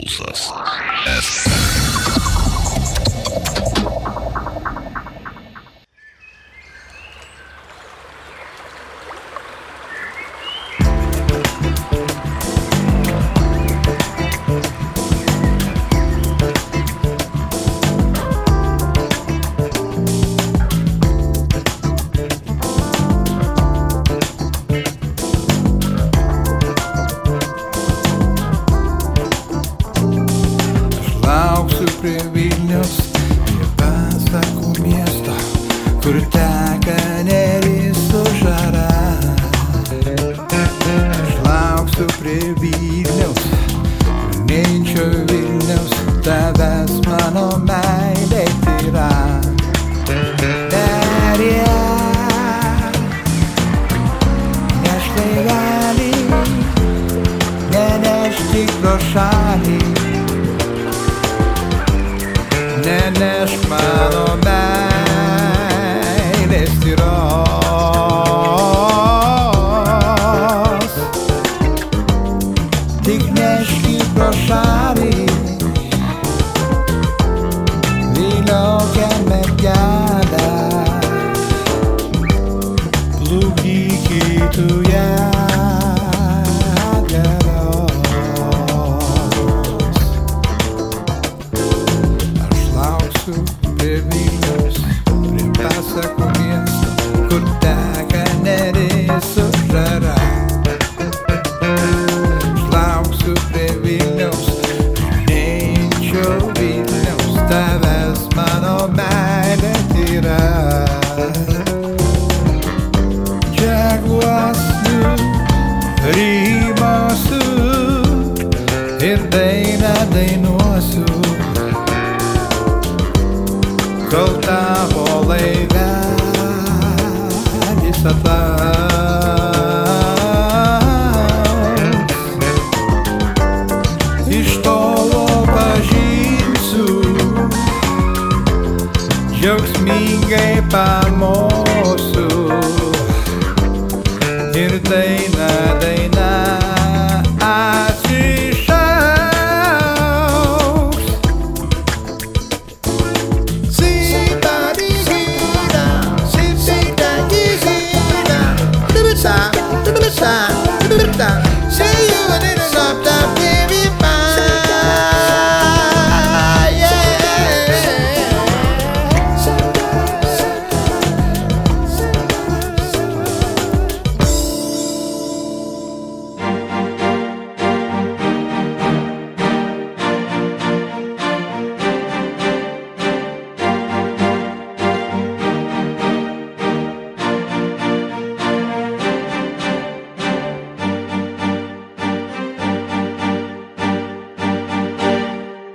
pulsas. FM.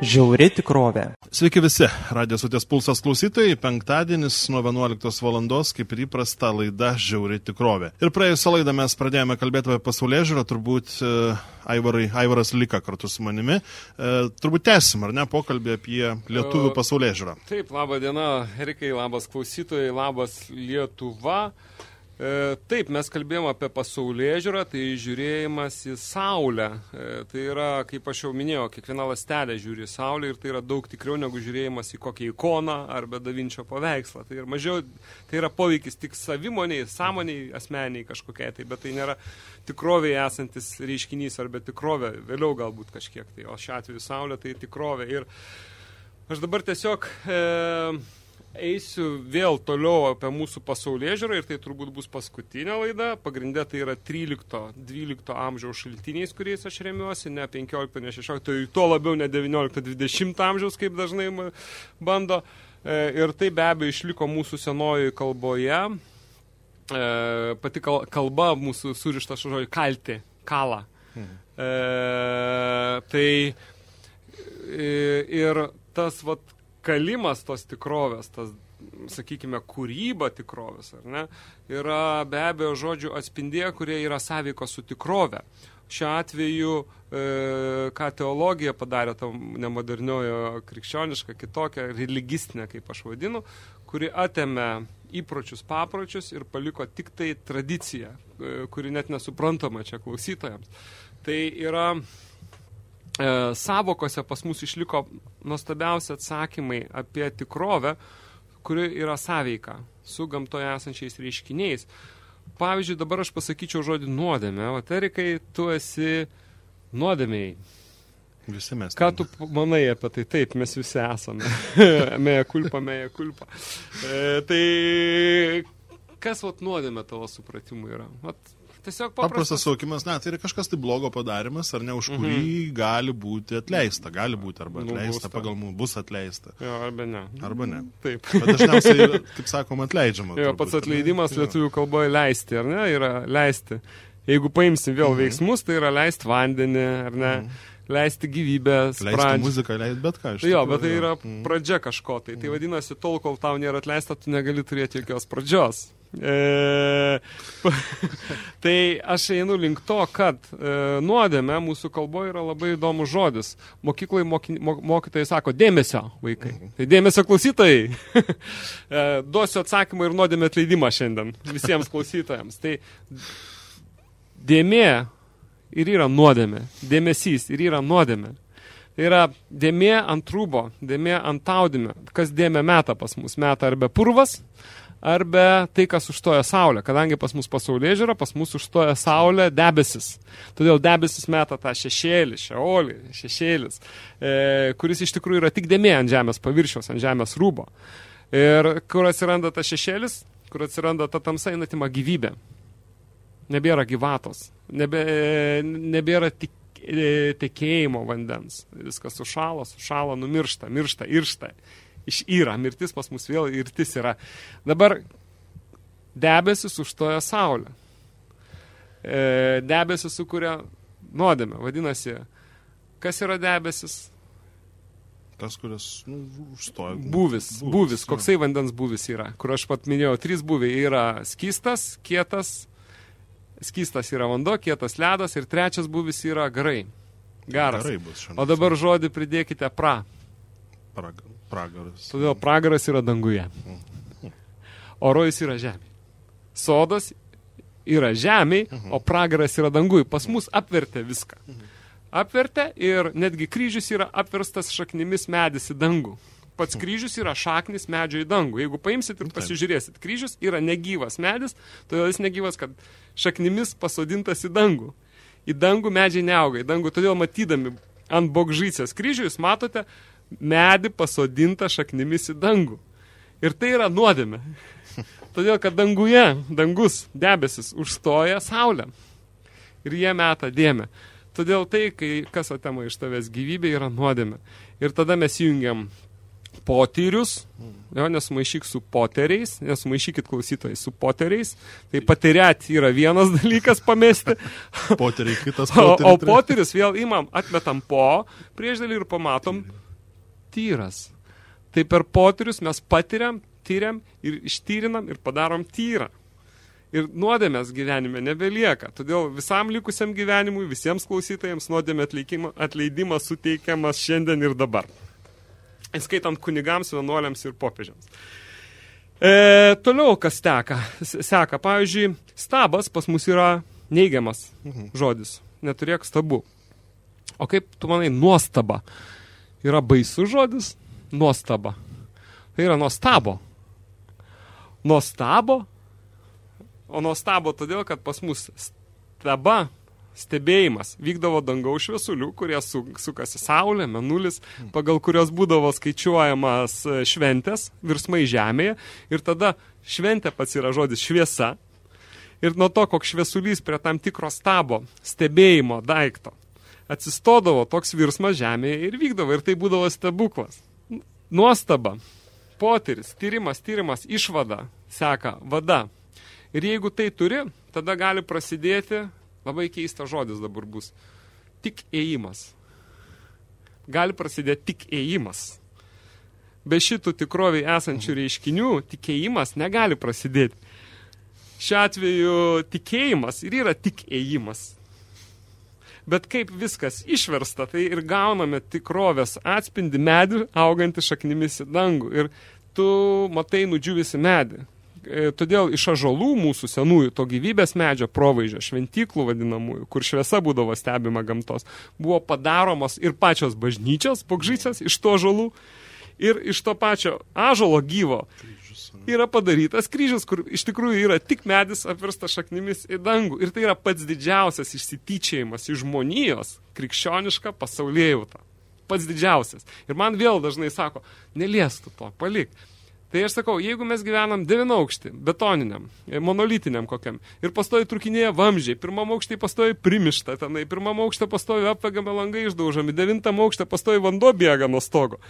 Žiauri tikrovė. Sveiki visi, radijos Utės pulsas klausytojai, penktadienis nuo 11 valandos, kaip ir įprasta laida Žiauri tikrovė. Ir praėjusią laidą mes pradėjome kalbėti apie pasaulė žiūrą, turbūt uh, Aivarai, Aivaras Lika kartu su manimi. Uh, turbūt tęsim, ar ne, pokalbį apie lietuvių e, pasaulė žiūrą. Taip, laba diena, Erikai, labas klausytojai, labas Lietuva. E, taip, mes kalbėjome apie pasaulė žiūrą, tai žiūrėjimas į Saulę. E, tai yra, kaip aš jau minėjau, kiekviena lastelė žiūri į Saulę ir tai yra daug tikriau negu žiūrėjimas į kokią ikoną arba davinčio paveikslą. Tai, yra mažiau, tai yra poveikis tik savimoniai, sąmoniai, asmeniai kažkokiai, tai, bet tai nėra tikrovėje esantis reiškinys arba tikrovė, vėliau galbūt kažkiek. Tai, o šiuo atveju Saulė tai tikrovė. Ir aš dabar tiesiog... E, eisiu vėl toliau apie mūsų pasaulyje žiūrą ir tai turbūt bus paskutinė laida. Pagrindė tai yra 13-12 amžiaus šaltiniais, kuriais aš remiuosi, ne 15, ne 16, tai tuo labiau ne 19-20 amžiaus, kaip dažnai bando. E, ir tai be abejo išliko mūsų senojoje kalboje. E, pati kalba mūsų surišta žodžiu kalti, kala. Mhm. E, tai ir tas vat kalimas tos tikrovės, tas, sakykime, kūryba tikrovės, ar ne, yra be abejo žodžių atspindė, kurie yra sąveiko su tikrove. Šiuo atveju, e, ką teologija padarė, tam nemoderniojo krikščioniška, kitokia, religistinė, kaip aš vadinu, kuri atėmė įpročius, papročius ir paliko tik tai tradiciją, e, kuri net nesuprantama čia klausytojams. Tai yra savokose pas mus išliko nuostabiausi atsakymai apie tikrovę, kuri yra sąveika su gamtoje esančiais reiškiniais. Pavyzdžiui, dabar aš pasakyčiau žodį nuodėmė, o Erikai, tu esi nuodėmiai. Visi mes. Ką tu manai apie tai? Taip, mes visi esame. Meja kulpa, meja kulpa. E, tai kas vat nuodėmė tavo supratimu yra? Vat, tiesiog Paprastas paprastas. saukimas, ne, tai yra kažkas tai blogo padarimas, ar ne, už kurį gali būti atleista. Gali būti arba Mhm. Nu, atleista, pagal mūsų bus atleista. Jo, arba ne. Arba ne. Taip. Bet dažniausiai, kaip sakom, atleidžiama. Jo, turbūt, pats ne? atleidimas Jo. lietuvių kalboje leisti, ar ne, yra leisti. Jeigu paimsim vėl Mhm. veiksmus, tai yra leisti vandenį, ar ne, leisti gyvybės. Leisti pradžią. muziką, leisti bet ką. Tai jo, bet tai yra Mhm. pradžia kažko. Tai, tai vadinasi, tol, kol tau nėra atleista, tu negali turėti jokios pradžios. E, tai aš einu link to, kad e, nuodėme mūsų kalboje yra labai įdomus žodis. Mokyklai moky, mo, mokytojai sako dėmesio vaikai. Tai dėmesio klausytojai. e, duosiu atsakymą ir nuodėmę atleidimą šiandien visiems klausytojams. Tai dėmė ir yra nuodėmė. Dėmesys ir yra nuodėmė. Tai yra dėmė ant rūbo, dėmė ant audimio. Kas dėmė meta pas mus? Meta arba purvas, arba tai, kas užstoja saulę. Kadangi pas mus pasaulyje žiūra, pas mus užstoja saulė debesis. Todėl debesis meta tą šešėlį, šeolį, šešėlis, e, kuris iš tikrųjų yra tik dėmė ant žemės paviršiaus, ant žemės rūbo. Ir kur atsiranda tas šešėlis, kur atsiranda ta tamsa, jinai atima gyvybę nebėra gyvatos, nebe, nebėra tik, e, tekėjimo vandens. Viskas sušalo, sušalo, numiršta, miršta, iršta. Išyra, mirtis pas mus vėl irtis yra. Dabar debesis užtoja saulę. E, debesis sukuria nuodėmę. Vadinasi, kas yra debesis? Tas, kuris nu, užstoja. Būvis, būvis, jo. koksai vandens būvis yra, kur aš pat minėjau, trys būviai yra skystas, kietas, skystas yra vanduo, kietas ledas ir trečias būvis yra garai. Garas. Gerai bus šiandien. O dabar žodį pridėkite pra. Prag pragaras. Todėl pragaras yra danguje. O rojus yra žemė. Sodas yra žemė, o pragaras yra danguje. Pas mus apvertė viską. Apvertė ir netgi kryžius yra apverstas šaknimis medis į dangų. Pats kryžius yra šaknis medžio į dangų. Jeigu paimsit ir pasižiūrėsit, kryžius yra negyvas medis, todėl jis negyvas, kad šaknimis pasodintas į dangų. Į dangų medžiai neauga, į dangų. Todėl matydami ant bogžycės kryžių jūs matote medį pasodintą šaknimis į dangų. Ir tai yra nuodėmė. Todėl, kad danguje, dangus, debesis užstoja saulę. Ir jie meta dėmę. Todėl tai, kai kas atema iš tavęs gyvybė, yra nuodėmė. Ir tada mes jungiam potyrius, jo, nesumaišyk su poteriais, nesumaišykit klausytojai su poteriais. Tai patiriat yra vienas dalykas pamesti, Poteriai kitas o, o poteriai. potyris vėl imam, atmetam po priešdėlį ir pamatom tyras. Tai per potyrius mes patiriam, tyriam ir ištyrinam ir padarom tyrą. Ir nuodėmės gyvenime nebelieka. Todėl visam likusiam gyvenimui, visiems klausytojams nuodėmė atleidimas suteikiamas šiandien ir dabar. Įskaitant kunigams, vienuoliams ir popiežiams. E, toliau kas teka, seka. Pavyzdžiui, stabas pas mus yra neigiamas žodis. Neturėk stabų. O kaip tu manai, nuostaba yra baisus žodis? Nuostaba. Tai yra nuostabo. Nuostabo? O nuostabo todėl, kad pas mus staba, stebėjimas vykdavo dangaus šviesulių, kurie su, sukasi saulė, menulis, pagal kurios būdavo skaičiuojamas e, šventės, virsmai žemėje. Ir tada šventė pats yra žodis šviesa. Ir nuo to, koks šviesulys prie tam tikro stabo, stebėjimo daikto, atsistodavo toks virsmas žemėje ir vykdavo. Ir tai būdavo stebuklas. Nuostaba, potyris, tyrimas, tyrimas, išvada, seka, vada. Ir jeigu tai turi, tada gali prasidėti, labai keistas žodis dabar bus, tik ėjimas. Gali prasidėti tik ėjimas. Be šitų tikroviai esančių reiškinių, tikėjimas negali prasidėti. Šiuo atveju tikėjimas ir yra tik ėjimas. Bet kaip viskas išversta, tai ir gauname tikrovės atspindi medį augantį šaknimis į dangų. Ir tu matai nudžiūvisi medį. E, todėl iš ažolų mūsų senųjų, to gyvybės medžio provaizdžio, šventyklų vadinamųjų, kur šviesa būdavo stebima gamtos, buvo padaromos ir pačios bažnyčios, pogžysios iš to ažolų, ir iš to pačio ažolo gyvo yra padarytas kryžius, kur iš tikrųjų yra tik medis apvirsta šaknimis į dangų. Ir tai yra pats didžiausias išsityčiajimas iš žmonijos krikščionišką pasaulėjautą. Pats didžiausias. Ir man vėl dažnai sako, neliestų to, palik. Tai aš sakau, jeigu mes gyvenam devinaukštį, betoniniam, monolitiniam kokiam, ir pastoji trukinėje vamžiai, pirmam aukštį pastoji primišta tenai, pirmam aukštą pastoji apvegame langai išdaužami, devintam aukštą pastoji vanduo bėga nuo stogo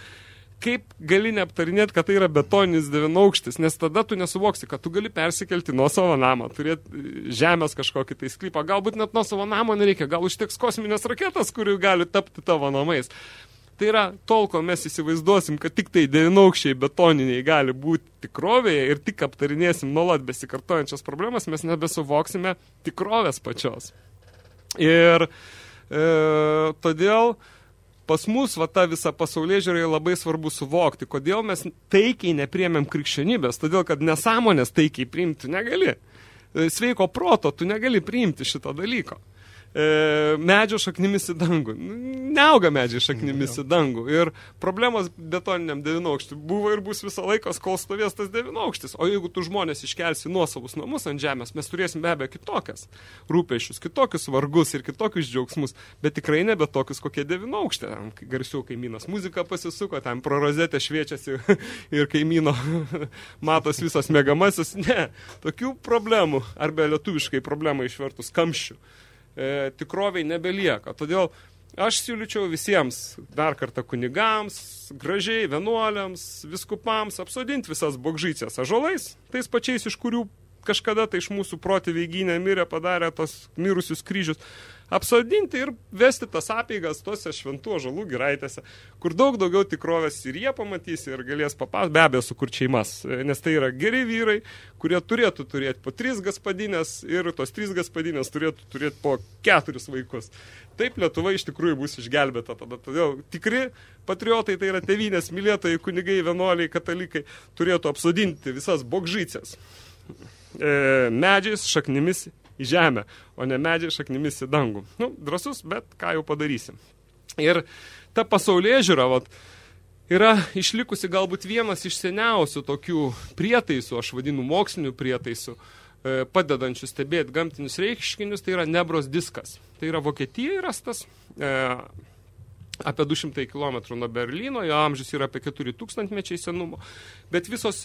kaip gali neaptarinėti, kad tai yra betoninis devinaukštis, nes tada tu nesuvoksi, kad tu gali persikelti nuo savo namą, turėti e, žemės kažkokį tai sklypą, galbūt net nuo savo namo nereikia, gal užteks kosminės raketas, kurių gali tapti tavo namais. Tai yra, tol, kol mes įsivaizduosim, kad tik tai devinaukščiai betoniniai gali būti tikrovėje ir tik aptarinėsim nuolat besikartojančias problemas, mes nebesuvoksime tikrovės pačios. Ir e, todėl e, pas mus va ta visa pasaulyje žiūrėjo labai svarbu suvokti, kodėl mes taikiai nepriemėm krikščionybės, todėl kad nesąmonės taikiai priimti negali. Sveiko proto tu negali priimti šito dalyko e, medžio šaknimis į dangų. Neauga medžiai šaknimis į dangų. Ir problemos betoniniam devinaukštį buvo ir bus visą laiką, kol stovės tas devinaukštis. O jeigu tu žmonės iškelsi nuosavus namus ant žemės, mes turėsim be abejo kitokias rūpešius, kitokius vargus ir kitokius džiaugsmus, bet tikrai nebe tokius kokie devinaukštė. Garsiau kaimynas muzika pasisuko, ten pro rozetę šviečiasi ir kaimyno matos visas mėgamasis. Ne, tokių problemų, arba lietuviškai problemą išvertus kamščių e, tikroviai nebelieka. Todėl aš siūlyčiau visiems, dar kartą kunigams, gražiai vienuoliams, viskupams, apsodinti visas bogžycės ažolais, tais pačiais, iš kurių kažkada tai iš mūsų protėviai gynė mirė, padarė tos mirusius kryžius apsodinti ir vesti tas apeigas tose šventų žalų giraitėse, kur daug daugiau tikrovės ir jie pamatys ir galės papasakoti, be abejo, sukur šeimas, nes tai yra geri vyrai, kurie turėtų turėti po tris gaspadinės ir tos trys gaspadinės turėtų turėti po keturis vaikus. Taip Lietuva iš tikrųjų bus išgelbėta tada. Todėl tikri patriotai, tai yra tevinės mylėtojai, kunigai, vienuoliai, katalikai, turėtų apsodinti visas bogžycės e, medžiais, šaknimis į žemę, o ne medžiai šaknimis į dangų. Nu, drasus, bet ką jau padarysim. Ir ta pasaulyje žiūra, vat, yra išlikusi galbūt vienas iš seniausių tokių prietaisų, aš vadinu mokslinių prietaisų, e, padedančių stebėti gamtinius reiškinius, tai yra Nebros diskas. Tai yra Vokietijoje rastas, e, apie 200 km nuo Berlyno, jo amžius yra apie 4000 mečiai senumo, bet visos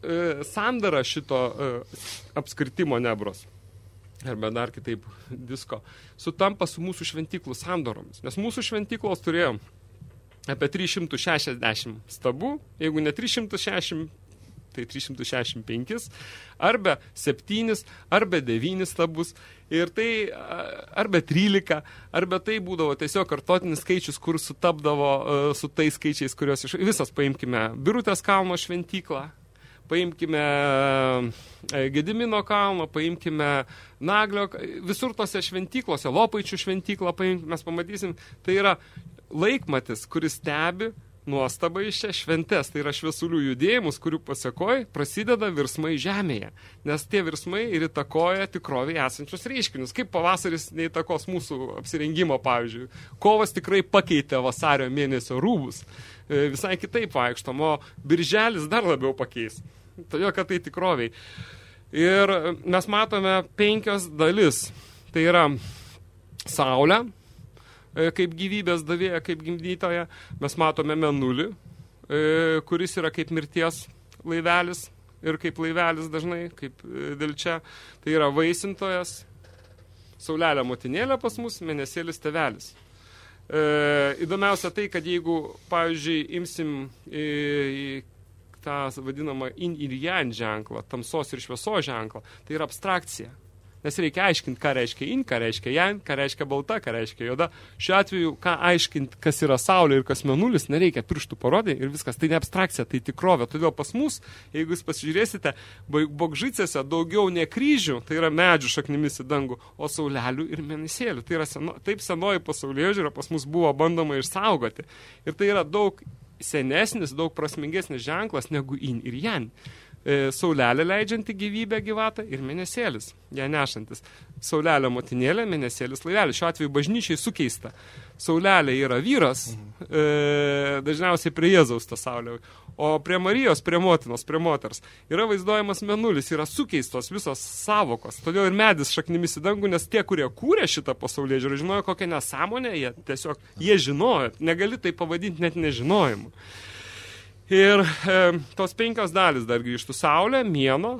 e, sandara šito e, apskritimo Nebros arba dar kitaip disko, sutampa su mūsų šventyklų sandoromis. Nes mūsų šventyklos turėjo apie 360 stabų, jeigu ne 360, tai 365, arba 7, arba 9 stabus, ir tai arba 13, arba tai būdavo tiesiog kartotinis skaičius, kur sutapdavo su tais skaičiais, kuriuos iš... Visas paimkime Birutės kalno šventyklą, paimkime e, Gedimino kalną, paimkime Naglio, visur tose šventyklose, Lopaičių šventyklą, paimkime, mes pamatysim, tai yra laikmatis, kuris stebi nuostaba iš čia šventes, tai yra šviesulių judėjimus, kurių pasakoj prasideda virsmai žemėje, nes tie virsmai ir įtakoja tikroviai esančius reiškinius. Kaip pavasaris neįtakos mūsų apsirengimo, pavyzdžiui. Kovas tikrai pakeitė vasario mėnesio rūbus. E, visai kitaip vaikštom, o birželis dar labiau pakeis. Todėl, kad tai tikroviai. Ir mes matome penkios dalis. Tai yra Saulė, e, kaip gyvybės davėja, kaip gimdytoja. Mes matome Menulį, e, kuris yra kaip mirties laivelis ir kaip laivelis dažnai, kaip dėl čia. Tai yra vaisintojas, Saulelė motinėlė pas mus, mėnesėlis tevelis. E, įdomiausia tai, kad jeigu, pavyzdžiui, imsim į tą vadinamą in ir jan ženklą, tamsos ir šviesos ženklą, tai yra abstrakcija. Nes reikia aiškinti, ką reiškia in, ką reiškia jan, ką reiškia balta, ką reiškia juoda. Šiuo atveju, ką aiškinti, kas yra saulė ir kas menulis, nereikia pirštų parodyti ir viskas. Tai ne abstrakcija, tai tikrovė. Todėl pas mus, jeigu jūs pasižiūrėsite, bogžicėse daugiau ne kryžių, tai yra medžių šaknimis į dangų, o saulelių ir mėnesėlių. Tai yra seno, taip senoji pasaulyje žiūra pas mus buvo bandoma išsaugoti. Ir tai yra daug senesnis, daug prasmingesnis ženklas negu in ir jan. E, saulelė leidžianti gyvybę gyvatą ir mėnesėlis, ją nešantis. Saulelė motinėlė, mėnesėlis laivelis. Šiuo atveju bažnyčiai sukeista. Saulelė yra vyras, e, dažniausiai prie Jėzaus ta saulė, o prie Marijos, prie motinos, prie moters yra vaizduojamas menulis, yra sukeistos visos savokos. Todėl ir medis šaknimis į dangų, nes tie, kurie kūrė šitą pasaulyje žiūrį, žinojo kokią nesąmonę, jie tiesiog, jie žinojo, negali tai pavadinti net nežinojimu. Ir e, tos penkios dalis dar grįžtų saulė, mieno,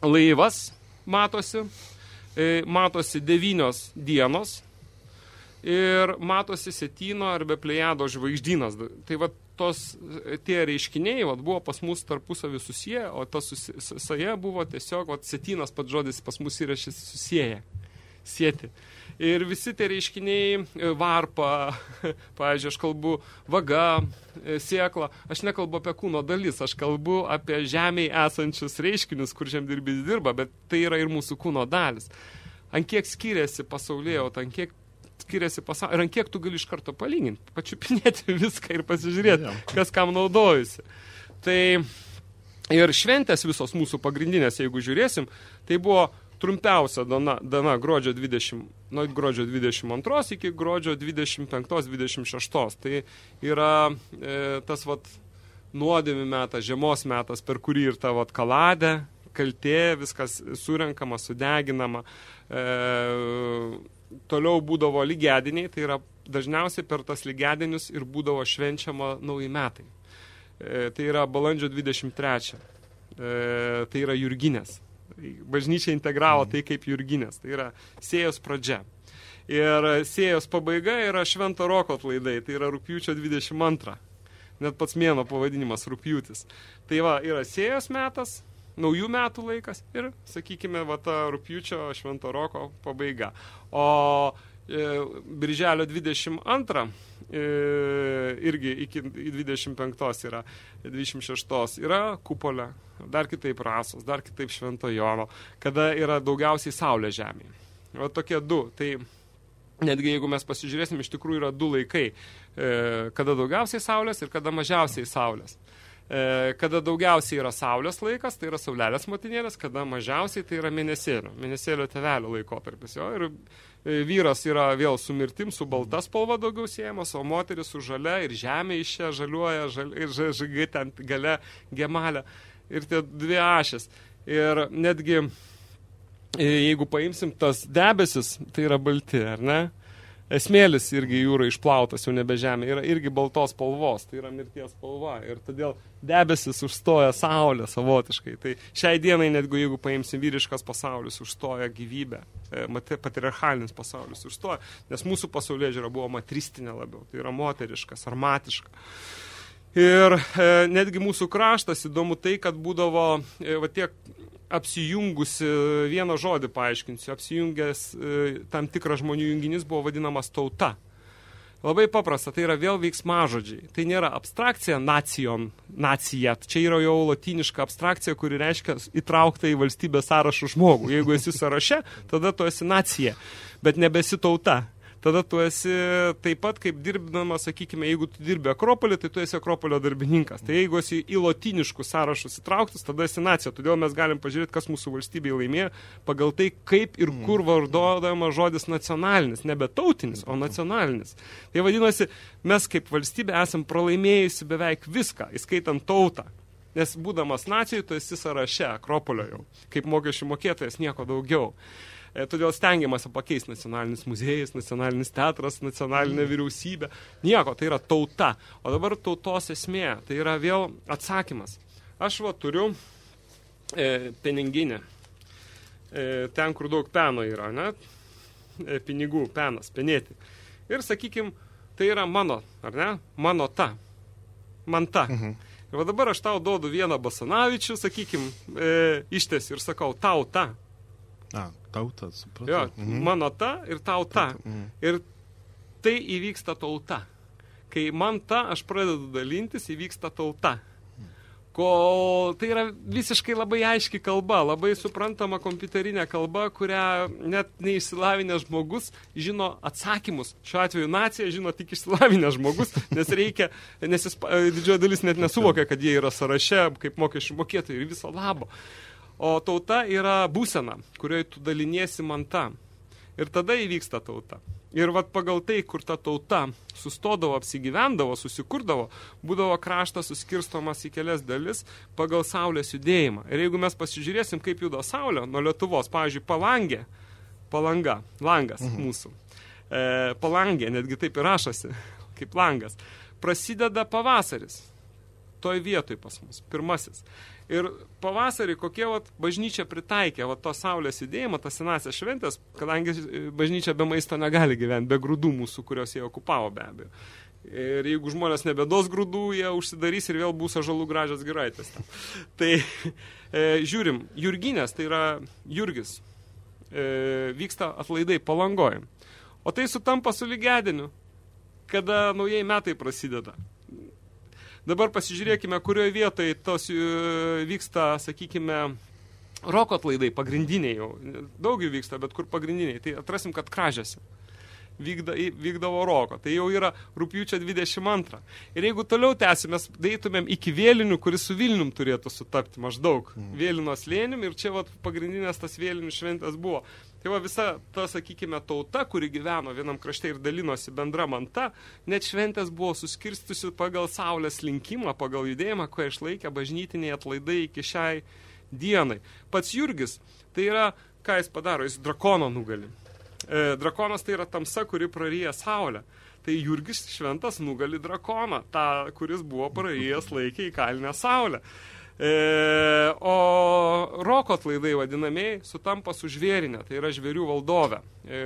laivas matosi, e, matosi devynios dienos ir matosi setyno arba plejado žvaigždynas. Tai va tos, tie reiškiniai vat, buvo pas mus tarpusavį susiję, o tas susiję buvo tiesiog, vat, setynas pats žodis pas mus įrašys susiję, sieti. Ir visi tie reiškiniai, e, varpa, pavyzdžiui, aš kalbu vaga, e, siekla, aš nekalbu apie kūno dalis, aš kalbu apie žemėje esančius reiškinius, kur žemdirbys dirba, bet tai yra ir mūsų kūno dalis. Ant kiek skiriasi pasaulyje, ant kiek skiriasi pasaulio, ir ant kiek tu gali iš karto palyginti, pačiupinėti viską ir pasižiūrėti, kas kam naudojusi. Tai ir šventės visos mūsų pagrindinės, jeigu žiūrėsim, tai buvo trumpiausia dana, dana gruodžio 20, nuo gruodžio 22 iki gruodžio 25-26. Tai yra e, tas vat nuodėmi metas, žiemos metas, per kurį ir ta vat kaladė, kaltė, viskas surenkama, sudeginama. E, toliau būdavo lygediniai, tai yra dažniausiai per tas lygedinius ir būdavo švenčiama nauji metai. E, tai yra balandžio 23. E, tai yra jurginės. Bažnyčia integravo tai kaip jurginės. Tai yra sėjos pradžia. Ir sėjos pabaiga yra švento roko atlaidai. Tai yra rūpjūčio 22. Net pats mėno pavadinimas rūpjūtis. Tai va, yra sėjos metas, naujų metų laikas ir, sakykime, va ta rūpjūčio švento roko pabaiga. O e, birželio 22 e, irgi iki 25 yra 26 yra kupolė dar kitaip rasos, dar kitaip švento Jono, kada yra daugiausiai saulė žemėje. O tokie du. Tai netgi jeigu mes pasižiūrėsim, iš tikrųjų yra du laikai, e, kada daugiausiai saulės ir kada mažiausiai saulės. E, kada daugiausiai yra saulės laikas, tai yra saulelės motinėlės, kada mažiausiai tai yra mėnesėlio, mėnesėlio tevelio laikotarpis. Jo, ir e, vyras yra vėl su mirtim, su balta spalva daugiau siejamas, o moteris su žalia ir žemė iš čia žaliuoja, žal, ir žagai ten gale gemalę ir tie dvi ašės. Ir netgi, e, jeigu paimsim tas debesis, tai yra balti, ar ne? Esmėlis irgi jūra išplautas, jau nebe žemė, yra irgi baltos spalvos, tai yra mirties spalva. Ir todėl debesis užstoja saulę savotiškai. Tai šiai dienai, netgi jeigu paimsim vyriškas pasaulis, užstoja gyvybę, e, patriarchalinis pasaulis užstoja, nes mūsų pasaulyje žiūra buvo matristinė labiau, tai yra moteriškas, armatiška. Ir e, netgi mūsų kraštas įdomu tai, kad būdavo e, va, tiek apsijungusi, vieną žodį paaiškinsiu, apsijungęs e, tam tikras žmonių junginys buvo vadinamas tauta. Labai paprasta, tai yra vėl veiksmažodžiai. Tai nėra abstrakcija nacijon, nacija. Čia yra jau latiniška abstrakcija, kuri reiškia įtraukta į valstybės sąrašų žmogų. Jeigu esi sąraše, tada tu esi nacija, bet nebesi tauta tada tu esi taip pat kaip dirbdamas, sakykime, jeigu tu dirbi Akropolį, tai tu esi Akropolio darbininkas. Tai jeigu esi į lotiniškus sąrašus įtrauktas, tada esi nacija. Todėl mes galim pažiūrėti, kas mūsų valstybėje laimėjo pagal tai, kaip ir kur vardodama žodis nacionalinis, nebe tautinis, o nacionalinis. Tai vadinasi, mes kaip valstybė esam pralaimėjusi beveik viską, įskaitant tautą. Nes būdamas nacijai, tu esi sąraše Akropolio jau, kaip mokesčių mokėtojas, nieko daugiau. E, todėl stengiamasi pakeisti nacionalinis muziejus, nacionalinis teatras, nacionalinė vyriausybė. Nieko, tai yra tauta. O dabar tautos esmė, tai yra vėl atsakymas. Aš va turiu e, peninginę. E, ten, kur daug peno yra, ne? E, pinigų, penas, penėti. Ir, sakykim, tai yra mano, ar ne? Mano ta. Man ta. Mhm. Ir va dabar aš tau duodu vieną basanavičių, sakykim, e, ištesi ir sakau, tau ta. A, tauta, supratau. Jo, mhm. mano ta ir tauta. Mhm. Ir tai įvyksta tauta. Kai man ta, aš pradedu dalintis, įvyksta tauta. kol tai yra visiškai labai aiški kalba, labai suprantama kompiuterinė kalba, kurią net neįsilavinęs žmogus žino atsakymus. Šiuo atveju nacija žino tik išsilavinęs žmogus, nes reikia, nes jis didžioji dalis net nesuvokia, kad jie yra sąraše kaip mokesčių mokėtojai ir viso labo. O tauta yra būsena, kurioje tu daliniesi manta. Ir tada įvyksta tauta. Ir vat pagal tai, kur ta tauta sustodavo, apsigyvendavo, susikurdavo, būdavo kraštas suskirstomas į kelias dalis pagal saulės judėjimą. Ir jeigu mes pasižiūrėsim, kaip juda saulė nuo Lietuvos, pavyzdžiui, palangė, palanga, langas mhm. mūsų, e, palangė, netgi taip ir rašosi, kaip langas, prasideda pavasaris, toj vietoj pas mus, pirmasis. Ir pavasarį kokie vat, bažnyčia pritaikė vat, to saulės judėjimą, tas senasias šventės, kadangi e, bažnyčia be maisto negali gyventi, be grūdų mūsų, kurios jie okupavo be abejo. Ir jeigu žmonės nebedos grūdų, jie užsidarys ir vėl bus ažalų gražios giraitės. Tai e, žiūrim, Jurginės, tai yra Jurgis, e, vyksta atlaidai palangojim. O tai sutampa su lygediniu, kada naujai metai prasideda. Dabar pasižiūrėkime, kurioje vietoje tos e, vyksta, sakykime, roko atlaidai pagrindiniai jau. Daug jų vyksta, bet kur pagrindiniai. Tai atrasim, kad kražiasi vykda, vykdavo roko. Tai jau yra rūpjūčio 22. Ir jeigu toliau tęsimės, deitumėm iki vėlinių, kuris su Vilnium turėtų sutapti maždaug. Mm. Vėlinos lėnim ir čia vat, pagrindinės tas vėlinių šventės buvo. Tai va visa ta, sakykime, tauta, kuri gyveno vienam krašte ir dalinosi bendra manta, net šventės buvo suskirstusi pagal saulės linkimą, pagal judėjimą, ko išlaikė bažnytiniai atlaidai iki šiai dienai. Pats Jurgis, tai yra, ką jis padaro, jis drakono nugali. E, drakonas tai yra tamsa, kuri praryja saulę. Tai Jurgis šventas nugali drakoną, tą, kuris buvo prarijęs laikė į kalinę saulę. E, o roko atlaidai vadinamieji sutampa su žvėrinė, tai yra žvėrių valdovė. E,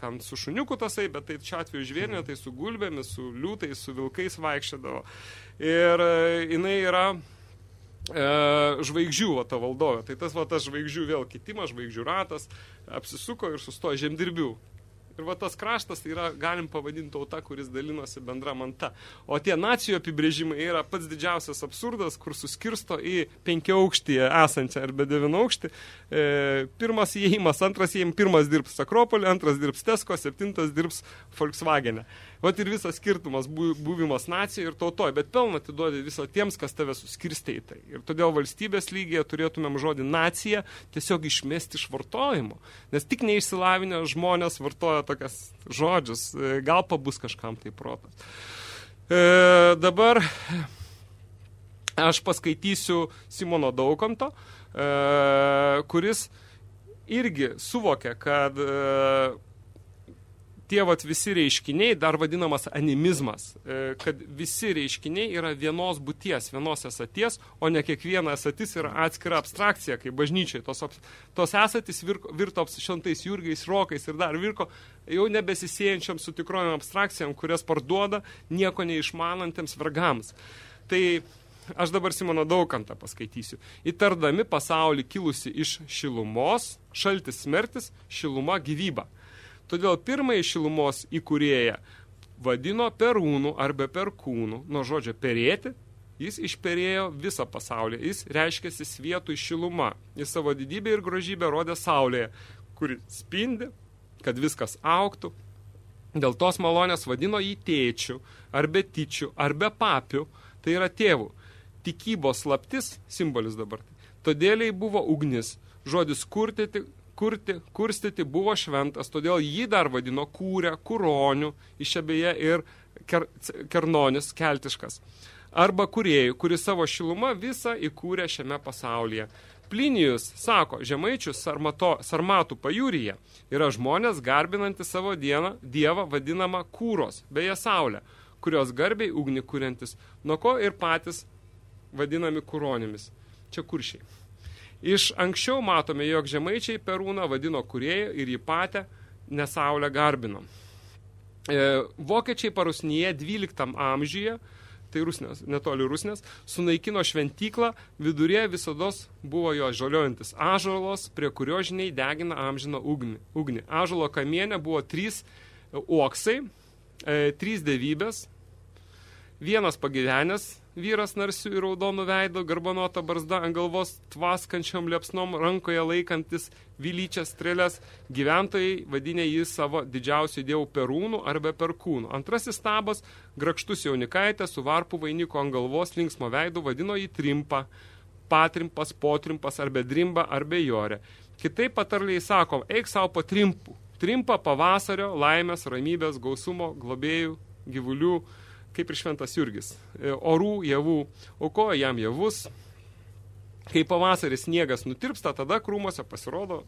ten su šuniuku tasai, bet tai čia atveju žvėrinė, tai su gulbėmis, su liūtais, su vilkais vaikščiodavo. Ir e, jinai yra e, žvaigždžių va, ta valdovė. Tai tas va, tas žvaigždžių vėl kitimas, žvaigždžių ratas apsisuko ir sustojo žemdirbių Ir va tas kraštas yra, galim pavadinti tauta, kuris dalinosi bendra manta. O tie nacijų apibrėžimai yra pats didžiausias absurdas, kur suskirsto į penkiaaukštį esančią arba devynaukštį. E, pirmas įėjimas, antras įėjimas, pirmas dirbs Akropolį, antras dirbs Tesko, septintas dirbs Volkswagen'e. Vat ir visas skirtumas buvimas nacijai ir tautoj, bet pelną atiduodi viso tiems, kas tave suskirstė į tai. Ir todėl valstybės lygiai turėtumėm žodį nacija tiesiog išmesti iš vartojimo. Nes tik neišsilavinę žmonės vartoja tokias žodžius, e, gal pabus kažkam tai protas. E, dabar aš paskaitysiu Simono Daukanto, e, kuris irgi suvokia, kad e, tie vat visi reiškiniai, dar vadinamas animizmas, e, kad visi reiškiniai yra vienos būties, vienos esaties, o ne kiekviena esatis yra atskira abstrakcija, kaip bažnyčiai. Tos, tos esatis virko, virto šventais jurgiais, rokais ir dar virko jau nebesisėjančiam su tikrovėm abstrakcijam, kurias parduoda nieko neišmanantiems vergams. Tai aš dabar Simono Daukantą paskaitysiu. Įtardami pasaulį kilusi iš šilumos, šaltis smertis, šiluma gyvyba – Todėl pirmąjį šilumos įkūrėją vadino perūnų arba perkūnų, nuo žodžio perėti, jis išperėjo visą pasaulį, jis reiškėsi svietų šiluma, jis savo didybę ir grožybę rodė saulėje, kuri spindi, kad viskas auktų. Dėl tos malonės vadino jį tėčių, arba tyčių, arba papių, tai yra tėvų. Tikybos slaptis, simbolis dabar. Todėl buvo ugnis, žodis kurtyti, kurti, kurstyti buvo šventas, todėl jį dar vadino kūrę, kuronių, iš abeje ir ker, kernonis keltiškas. Arba kuriejų, kuris savo šilumą visą įkūrė šiame pasaulyje. Plinijus sako, žemaičius sarmato, sarmatų pajūryje yra žmonės garbinanti savo dieną, dievą vadinamą kūros, beje saulę, kurios garbiai ugnį kuriantis, nuo ko ir patys vadinami kuronimis. Čia kuršiai. Iš anksčiau matome, jog žemaičiai Perūną vadino kurėją ir jį patę nesaulę garbino. E, vokiečiai parusnyje 12 amžiuje, tai rusnės, netoli rusnės, sunaikino šventyklą, vidurėje visados buvo jo žaliojantis ažalos, prie kurio žiniai degina amžiną ugnį. ugnį. Ažalo kamienė buvo trys uoksai, e, trys devybės, Vienas pagyvenęs vyras narsių ir raudonų veido, garbanota barzda ant galvos tvaskančiom liepsnom rankoje laikantis vylyčias strėlės, gyventojai vadinė jį savo didžiausių dievų perūnų arba perkūnų. Antrasis stabas, grakštus jaunikaitė su varpų vainiko ant galvos linksmo veido vadino jį trimpa, patrimpas, potrimpas arba drimba arba jorė. Kitaip patarliai sako, eik savo po trimpų. Trimpa pavasario, laimės, ramybės, gausumo, globėjų, gyvulių, kaip ir šventas Jurgis. E, orų, javų, aukoja jam javus. Kai pavasaris sniegas nutirpsta, tada krūmose pasirodo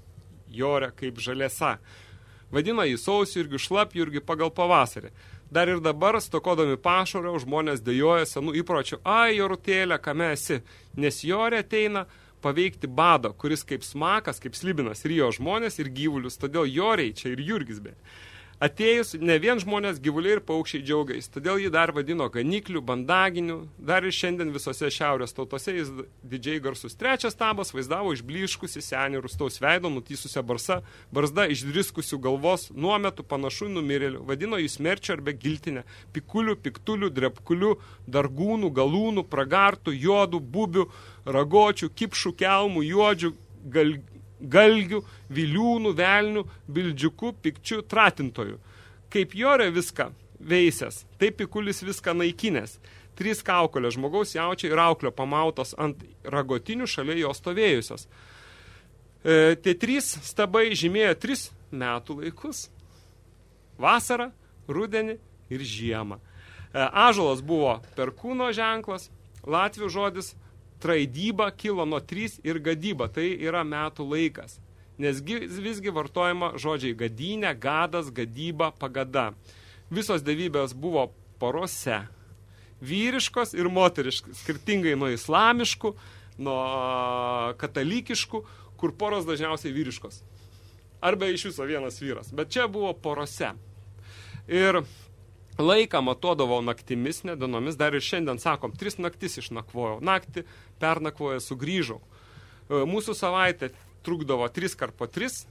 jorė kaip žalėsa. Vadina jį sausjurgių, šlapjurgių pagal pavasarį. Dar ir dabar, stokodami pašario, žmonės dėjoja senų įpročių, ai, jorutėlė, kame esi, nes jorė ateina paveikti bado, kuris kaip smakas, kaip slibinas, rijo žmonės ir gyvulius, todėl joriai čia ir jurgis be. Atėjus ne vien žmonės, gyvuliai ir paukščiai džiaugais, todėl jį dar vadino ganiklių, bandaginių, dar ir šiandien visose šiaurės tautose jis didžiai garsus. Trečias stabas vaizdavo išbliškusi senį rustaus veido, nutysusią barsą, barzda išdriskusių galvos, nuometų panašų numirėlių, vadino jį smerčio arba giltinę, pikulių, piktulių, drepkulių, dargūnų, galūnų, pragartų, juodų, bubių, ragočių, kipšų, kelmų, juodžių, gal, galgių, viliūnų, velnių, bildžiukų, pikčių, tratintojų. Kaip jorė viską veisęs, taip pikulis viską naikinės. Trys kaukolė žmogaus jaučia ir auklio pamautos ant ragotinių šalia jo stovėjusios. E, tie trys stabai žymėjo tris metų laikus. Vasarą, rudenį ir žiemą. E, ažalas buvo perkūno ženklas, latvių žodis traidyba kilo nuo 3 ir gadyba, tai yra metų laikas. Nes visgi vartojama žodžiai gadynė, gadas, gadyba, pagada. Visos devybės buvo porose. Vyriškos ir moteriškos, skirtingai nuo islamiškų, nuo katalikiškų, kur poros dažniausiai vyriškos. Arba iš viso vienas vyras. Bet čia buvo porose. Ir Laiką matuodavo naktimis, ne dienomis, dar ir šiandien sakom, tris naktis išnakvojau. Naktį pernakvoję sugrįžau. E, mūsų savaitė trukdavo tris kart po tris,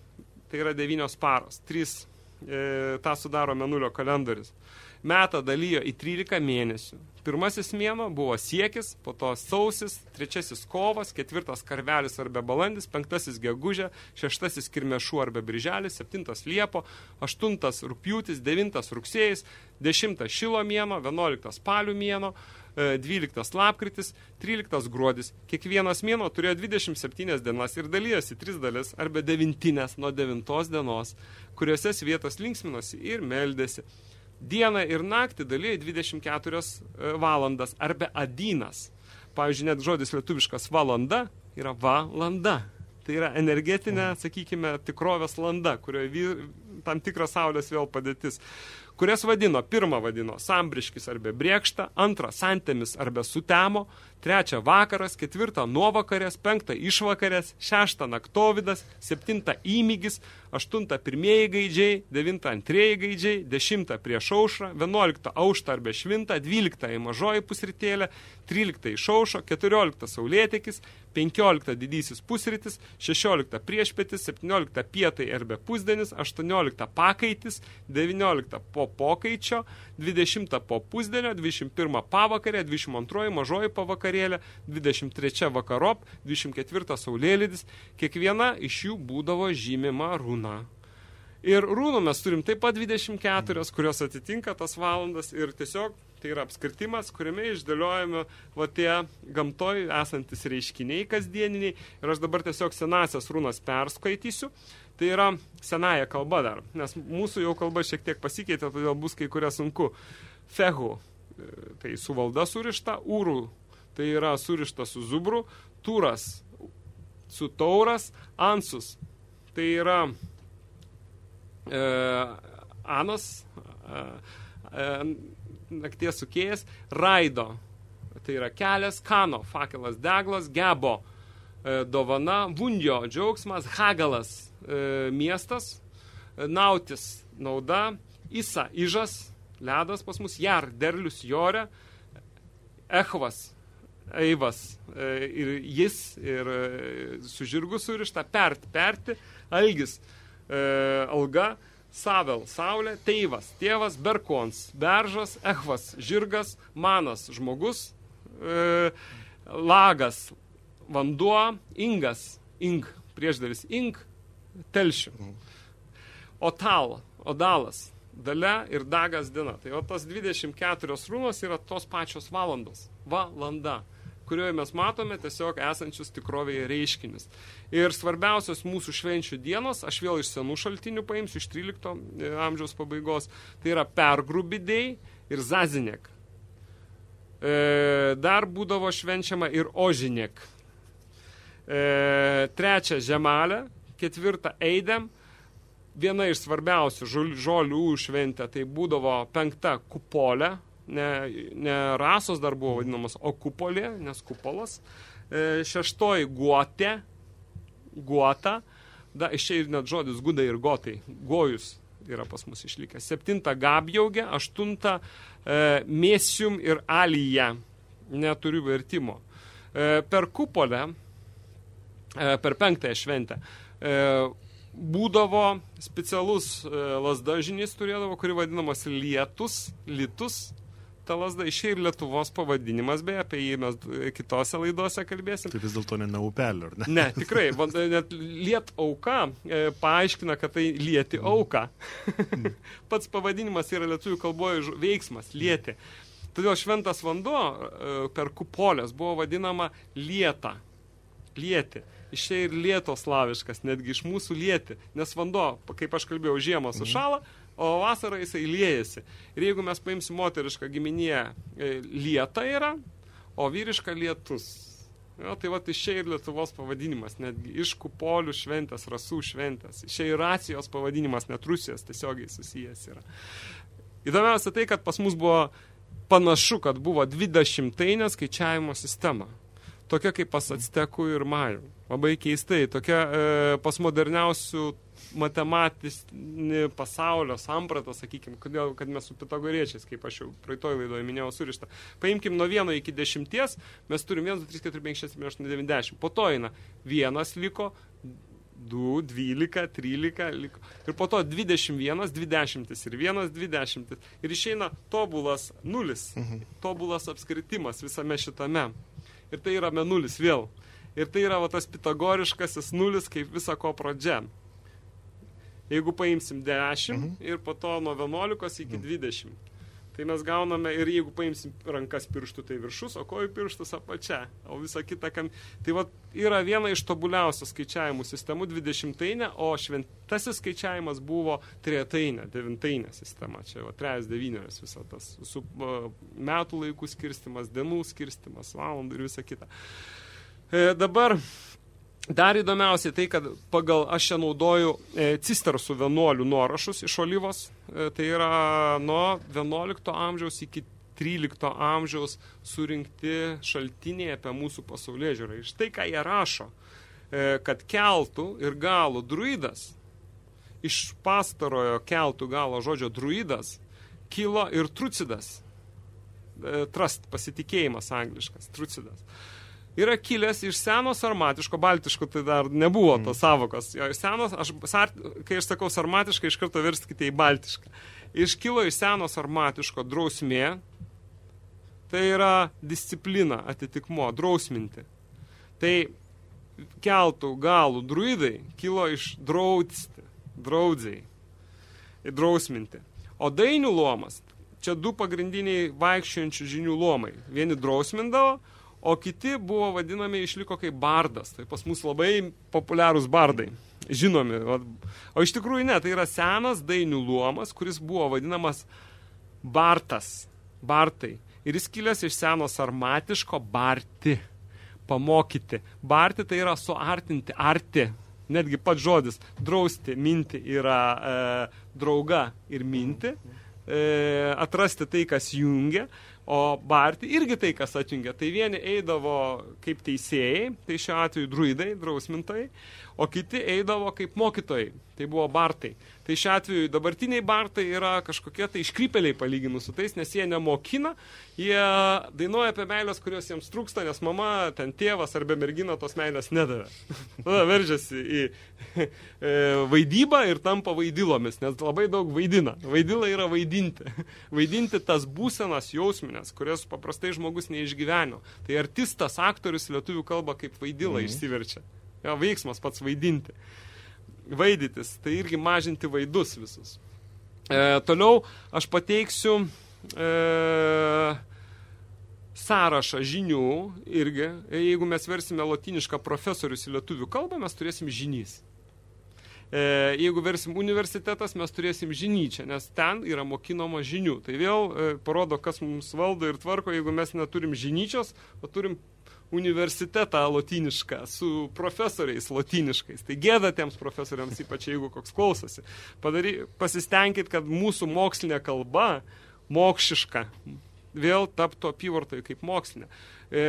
tai yra devynios paros. Tris, e, tą sudaro menulio kalendorius. Metą dalyjo į 13 mėnesių. Pirmasis mėno buvo siekis, po to sausis, trečiasis kovas, ketvirtas karvelis arba balandis, penktasis gegužė, šeštasis kirmešų arba birželis, septintas liepo, aštuntas rūpjūtis, devintas rugsėjais, dešimtas šilo mėno, vienuoliktas palių mėno, 12 e, lapkritis, 13 gruodis. Kiekvienas mėno turėjo 27 dienas ir dalyjosi 3 dalis arba devintinės nuo 9 dienos, kuriuose svietos linksminosi ir meldėsi dieną ir naktį dalyja 24 e, valandas arba adynas. Pavyzdžiui, net žodis lietuviškas valanda yra valanda. Tai yra energetinė, sakykime, tikrovės landa, kurioje tam tikras saulės vėl padėtis kurias vadino, pirmą vadino sambriškis arba briekšta, antrą santemis arba sutemo, trečią vakaras, ketvirtą nuovakarės, penktą išvakarės, šeštą naktovidas, septintą įmygis, aštuntą pirmieji gaidžiai, devintą antrieji gaidžiai, dešimtą prieš aušrą, vienuoliktą auštą arba švintą, dvyliktą į mažoji pusrytėlę, tryliktą iš aušo, keturioliktą saulėtekis, penkioliktą didysis pusrytis, šešioliktą priešpetis, septynioliktą pietai arba pusdienis, aštuonioliktą pakaitis, devynioliktą po pokaičio, 20 po pusdienio, 21 pavakarė, 22 mažoji pavakarėlė, 23 vakarop, 24 saulėlydis, kiekviena iš jų būdavo žymima runa. Ir rūnų mes turim taip pat 24, kurios atitinka tas valandas ir tiesiog tai yra apskritimas, kuriame išdėliojame va tie gamtoj esantis reiškiniai kasdieniniai. Ir aš dabar tiesiog senasias rūnas perskaitysiu. Tai yra senaja kalba dar, nes mūsų jau kalba šiek tiek pasikeitė, todėl bus kai kuria sunku. Fehu, tai su valda surišta, urų, tai yra surišta su zubru, turas, su tauras, ansus, tai yra e, anas, e, e, nakties sukėjas, raido, tai yra kelias, kano, fakelas, deglas, gebo, dovana, vundjo, džiaugsmas, hagalas, miestas, nautis nauda, Isa ižas, ledas pas mus, jar derlius jorė, echvas eivas ir jis ir su žirgu surišta, perti, perti, algis, alga, Savel, saulė, teivas, tėvas, berkons, beržas, echvas, žirgas, manas, žmogus, e, lagas, vanduo, ingas, ing, priešdavis, ing, telšių. Otal, odalas, dalia ir dagas diena. Tai o tos 24 runos yra tos pačios valandos. Valanda kurioje mes matome tiesiog esančius tikrovėje reiškinius. Ir svarbiausios mūsų švenčių dienos, aš vėl iš senų šaltinių paimsiu, iš 13 amžiaus pabaigos, tai yra pergrubidėjai ir zazinek. E, dar būdavo švenčiama ir ožinek. E, trečia žemalė, ketvirta eidem, viena iš svarbiausių žolių šventė, tai būdavo penkta kupolė, ne, ne rasos dar buvo vadinamas, o kupolė, nes kupolas. E, šeštoji guotė, guota, da, iš čia ir net žodis gudai ir gotai, gojus yra pas mus išlikęs. Septinta gabjaugė, aštunta e, mėsium ir alyje, neturiu vertimo. E, per kupolę, e, per penktąją šventę, e, būdavo specialus e, lasdažinys turėdavo, kuri vadinamas lietus, litus, ta lasda išė ir Lietuvos pavadinimas, beje, apie jį mes kitose laidose kalbėsim. Tai vis dėlto ne naupelio, ar ne? Ne, tikrai, net liet auka e, paaiškina, kad tai lieti auka. Pats pavadinimas yra lietuvių kalboje veiksmas, lieti. Todėl šventas vanduo e, per kupolės buvo vadinama lieta, lieti. Išė ir lieto slaviškas, netgi iš mūsų lieti, nes vanduo, kaip aš kalbėjau, žiemą sušala, mhm o vasarą jisai liejasi. Ir jeigu mes paimsim moterišką giminėje, lieta yra, o vyriška lietus. Jo, tai va, iš čia ir Lietuvos pavadinimas, netgi iš kupolių šventės, rasų šventės. Iš čia ir racijos pavadinimas, net Rusijos tiesiogiai susijęs yra. Įdomiausia tai, kad pas mus buvo panašu, kad buvo 20 neskaičiavimo sistema. Tokia kaip pas Actekų ir Majų. Labai keistai. Tokia e, pas moderniausių matematinį pasaulio sampratą, sakykime, kodėl, kad mes su pitagoriečiais, kaip aš jau praeitoj laidoje minėjau, surišta. Paimkim nuo 1 iki 10, mes turim 1, 2, 3, 4, 5, 6, 7, 8, 9, 10. Po to eina vienas liko, 2, 12, 13 liko. Ir po to 21, 20 ir 1, 20. Ir išeina tobulas nulis, mhm. tobulas apskritimas visame šitame. Ir tai yra menulis vėl. Ir tai yra va, tas pitagoriškasis nulis kaip visa ko pradžia. Jeigu paimsim 10 mhm. ir po to nuo 11 iki 20. Mhm. Tai mes gauname ir jeigu paimsim rankas pirštų, tai viršus, o kojų pirštus apačia, o visa kita kam. Tai va, yra viena iš tobuliausių skaičiavimų sistemų 20-tainė, o šventasis skaičiavimas buvo tretainė, devintainė sistema. Čia va, trejas devynerias visą tas, su uh, metų laikų skirstimas, dienų skirstimas, valandų ir visa kita. E, dabar Dar įdomiausiai tai, kad pagal aš čia naudoju e, cistersų vienuolių nuorašus iš Olyvos. E, tai yra nuo 11 amžiaus iki 13 amžiaus surinkti šaltiniai apie mūsų pasaulyje žiūrą. Iš tai, ką jie rašo, e, kad keltų ir galų druidas, iš pastarojo keltų galo žodžio druidas, kilo ir trucidas. E, trust, pasitikėjimas angliškas, trucidas yra kilęs iš seno sarmatiško, baltiško tai dar nebuvo tos mm. savokos. Jo, senos, aš, sar, kai aš sakau sarmatišką, iš karto verskite į baltišką. Iškilo iš seno sarmatiško drausmė, tai yra disciplina, atitikmo, drausminti. Tai keltų galų druidai kilo iš draudsti, draudziai, drausminti. O dainių luomas, čia du pagrindiniai vaikščiojančių žinių luomai. Vieni drausmindavo, o kiti buvo vadinami, išliko kaip bardas. Tai pas mus labai populiarūs bardai, žinomi. O iš tikrųjų ne, tai yra senas dainių luomas, kuris buvo vadinamas bartas, bartai. Ir jis kilęs iš seno sarmatiško barti, pamokyti. Barti tai yra suartinti, arti. Netgi pats žodis drausti, minti yra e, drauga ir minti. E, atrasti tai, kas jungia. O barti irgi tai, kas atjungia. Tai vieni eidavo kaip teisėjai, tai šiuo atveju druidai, drausmintai, o kiti eidavo kaip mokytojai. Tai buvo bartai. Tai šiuo atveju dabartiniai bartai yra kažkokie tai iškrypeliai palyginus su tais, nes jie nemokina, jie dainuoja apie meilės, kurios jiems trūksta, nes mama, ten tėvas arba mergina tos meilės nedavė. Tada veržiasi į e, vaidybą ir tampa vaidilomis, nes labai daug vaidina. Vaidila yra vaidinti. Vaidinti tas būsenas jausminės, kurias paprastai žmogus neišgyveno. Tai artistas, aktorius lietuvių kalba kaip vaidila mhm. išsiverčia. Jo, veiksmas pats vaidinti vaidytis, tai irgi mažinti vaidus visus. E, toliau aš pateiksiu e, sąrašą žinių irgi. Jeigu mes versime latinišką profesorius į lietuvių kalbą, mes turėsim žinys. E, jeigu versim universitetas, mes turėsim žinyčią, nes ten yra mokinama žinių. Tai vėl e, parodo, kas mums valdo ir tvarko, jeigu mes neturim žinyčios, o turim universitetą lotinišką su profesoriais lotiniškais. Tai gėda tiems profesoriams, ypač jeigu koks klausosi. Padary, pasistengit, kad mūsų mokslinė kalba, mokšiška, vėl taptų apyvartoj kaip mokslinė. E,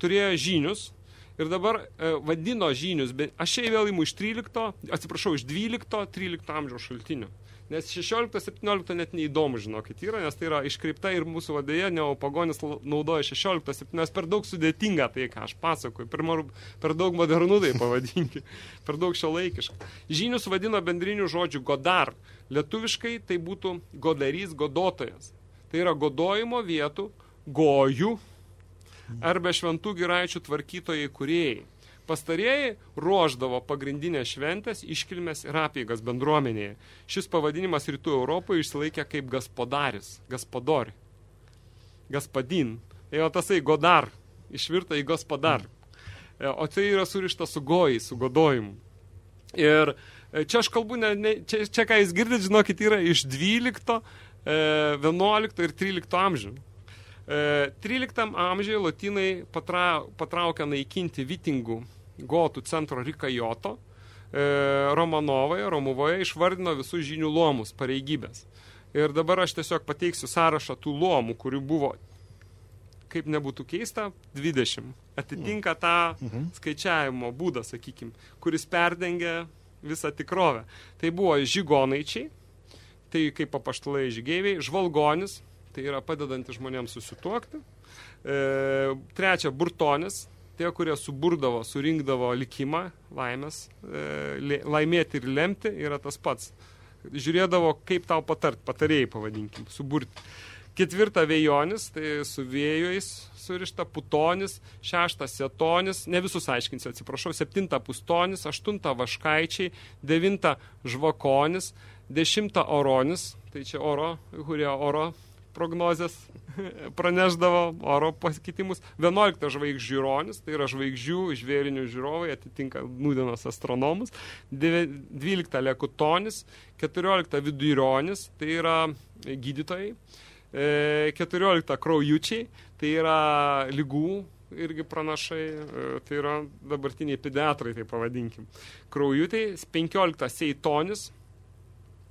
turėjo žinius, Ir dabar e, vadino žinius, bet aš čia vėl imu iš 13, atsiprašau, iš 12-13 amžiaus šaltinių. Nes 16-17 net neįdomu, žinokit, yra, nes tai yra iškreipta ir mūsų vadėje neopagonis naudoja 16-17, per daug sudėtinga tai, ką aš pasakoju, per, per daug modernų tai pavadinti, per daug šio laikiška. Žinius vadino bendrinių žodžių godar, lietuviškai tai būtų godarys, godotojas. Tai yra godojimo vietų, gojų arba šventų giraičių tvarkytojai kuriejai. Pastarieji ruoždavo pagrindinės šventės, iškilmės ir apeigas bendruomenėje. Šis pavadinimas rytų Europoje išsilaikė kaip gaspodaris, gaspadori, gaspadin. Jo tasai godar, išvirta į gospodar. E, o tai yra surišta su gojai, su godojimu. Ir e, čia aš kalbu, ne, ne, čia, čia ką jūs girdit, žinokit, yra iš 12, 11 e, ir 13 amžių. 13 amžiuje latinai patra, patraukia naikinti vitingų gotų centro Rikajoto, e, Romanovai, Romuvoje išvardino visus žinių luomus, pareigybės. Ir dabar aš tiesiog pateiksiu sąrašą tų luomų, kurių buvo, kaip nebūtų keista, 20. Atitinka tą mhm. skaičiavimo būdą, sakykim, kuris perdengia visą tikrovę. Tai buvo žygonaičiai, tai kaip papaštalai žygeiviai, žvalgonis, tai yra padedantis žmonėms susituokti. E, trečia, burtonis, tie, kurie suburdavo, surinkdavo likimą, laimės, e, laimėti ir lemti, yra tas pats. Žiūrėdavo, kaip tau patart, patarėjai pavadinkim, suburti. Ketvirta vėjonis, tai su vėjojais surišta putonis, šeštas setonis, ne visus aiškinsiu, atsiprašau, septinta pustonis, aštunta vaškaičiai, devinta žvakonis, dešimta oronis, tai čia oro, kurie oro prognozės praneždavo oro pasikeitimus. 11 žvaigždžiūronis, tai yra žvaigždžių žvėrinių žiūrovai, atitinka nūdienos astronomus. 12 lekutonis, 14 vidurionis, tai yra gydytojai. 14 e, kraujučiai, tai yra lygų irgi pranašai, e, tai yra dabartiniai pediatrai, tai pavadinkim. Kraujutai, 15 seitonis,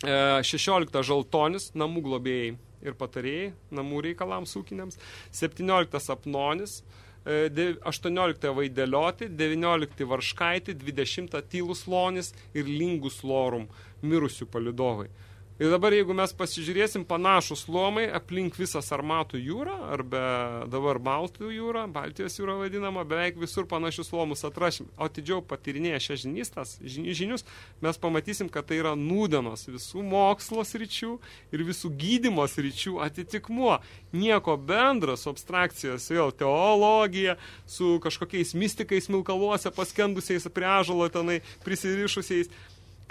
16 e, žaltonis, namų globėjai ir patarėjai namų reikalams ūkiniams, 17 apnonis, 18 e, vaidelioti, 19 varškaitį, 20 tylus lonis ir lingus lorum, mirusių palidovai. Ir dabar, jeigu mes pasižiūrėsim panašus lomai aplink visą Sarmatų jūrą, arba dabar Baltų jūrą, Baltijos jūrą vadinama, beveik visur panašius lomus atrašim. O atidžiau patyrinėję šią žinystas, žinius, mes pamatysim, kad tai yra nūdenos visų mokslos ryčių ir visų gydymos ryčių atitikmuo. Nieko bendra su abstrakcijos, vėl teologija, su kažkokiais mistikais milkaluose paskendusiais prie ažalo tenai prisirišusiais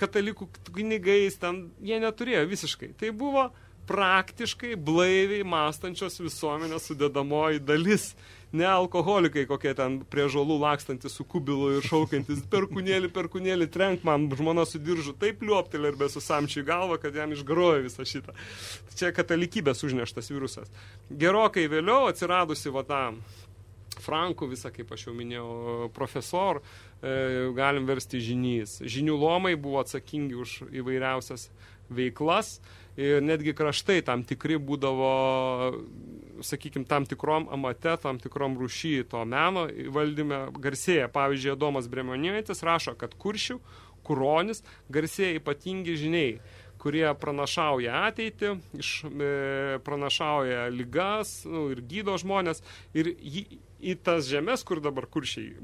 katalikų kunigais, ten jie neturėjo visiškai. Tai buvo praktiškai blaiviai mąstančios visuomenės sudėdamoji dalis. Ne alkoholikai, kokie ten prie žolų lakstantis su kubilu ir šaukiantis perkunėlį, perkunėlį, trenk man žmona su diržu taip liuoptelė ir be susamčiai galvą, kad jam išgrojo visą šitą. Čia katalikybės užneštas virusas. Gerokai vėliau atsiradusi va tą Frankų visą, kaip aš jau minėjau, profesor, e, galim versti žinys. Žinių lomai buvo atsakingi už įvairiausias veiklas ir netgi kraštai tam tikri būdavo, sakykime, tam tikrom amate, tam tikrom rūšy to meno valdyme garsėja. Pavyzdžiui, Adomas Bremonėtis rašo, kad kuršių, kuronis garsėja ypatingi žiniai kurie pranašauja ateitį, iš, e, pranašauja lygas nu, ir gydo žmonės. Ir jį, į tas žemės, kur dabar kuršiai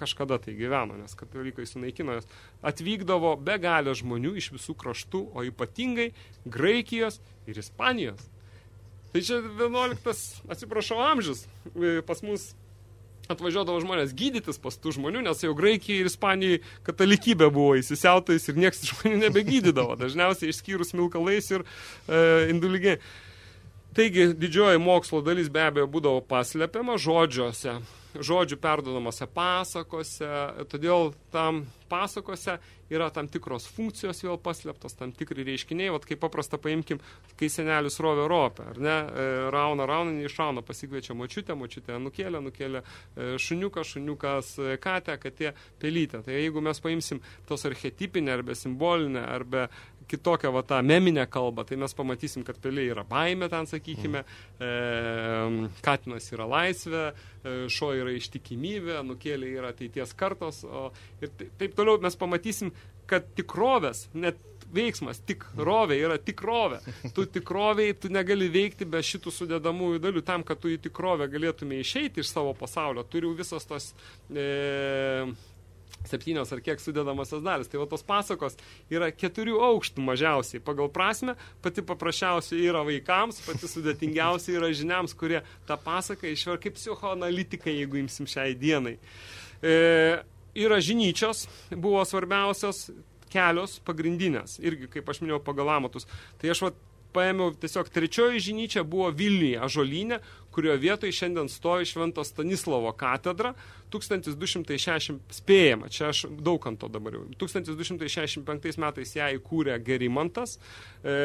kažkada tai gyveno, nes katalikai sunaikino jas, atvykdavo be galio žmonių iš visų kraštų, o ypatingai Graikijos ir Ispanijos. Tai čia 11, atsiprašau, amžius pas mus atvažiuodavo žmonės gydytis pas tų žmonių, nes jau Graikijai ir Ispanijai katalikybė buvo įsisiautais ir niekas žmonių nebegydydavo, dažniausiai išskyrus milkalais ir e, induligiai. Taigi, didžioji mokslo dalis be abejo būdavo paslepiama žodžiuose, žodžių perdodamose pasakose, todėl tam pasakose yra tam tikros funkcijos vėl paslėptos, tam tikri reiškiniai, vat kaip paprasta paimkim, kai senelis rovė ropę, ar ne, e, rauna, rauna, neišrauna, pasikviečia močiutę, močiutė nukėlė, nukėlė e, šuniuką, šuniukas e, katę, katė pelytę. Tai jeigu mes paimsim tos archetipinę arba simbolinę arba kitokią va, tą meminę kalbą, tai mes pamatysim, kad pelė yra baimė ten, sakykime, e, katinas yra laisvė, e, šo yra ištikimybė, nukėlė yra ateities kartos o, ir taip toliau mes pamatysim, kad tikrovės, net veiksmas, tikrovė yra tikrovė. Tu tikroviai, tu negali veikti be šitų sudėdamųjų dalių. Tam, kad tu į tikrovę galėtume išeiti iš savo pasaulio, turiu visas tos e, septynios ar kiek sudedamasios dalis. Tai va tos pasakos yra keturių aukštų mažiausiai. Pagal prasme, pati paprasčiausia yra vaikams, pati sudėtingiausia yra žiniams, kurie tą pasaką išver kaip psichoanalitikai, jeigu imsim šiai dienai. E, yra žinyčios, buvo svarbiausios kelios pagrindinės, irgi kaip aš minėjau pagal amatus. Tai aš va paėmiau tiesiog trečioji žinyčia buvo Vilniuje, Ažolyne, kurio vietoje šiandien stovi Švento Stanislovo katedra, 1260 spėjama, čia aš daug ant to dabar jau, 1265 metais ją įkūrė Gerimantas, e,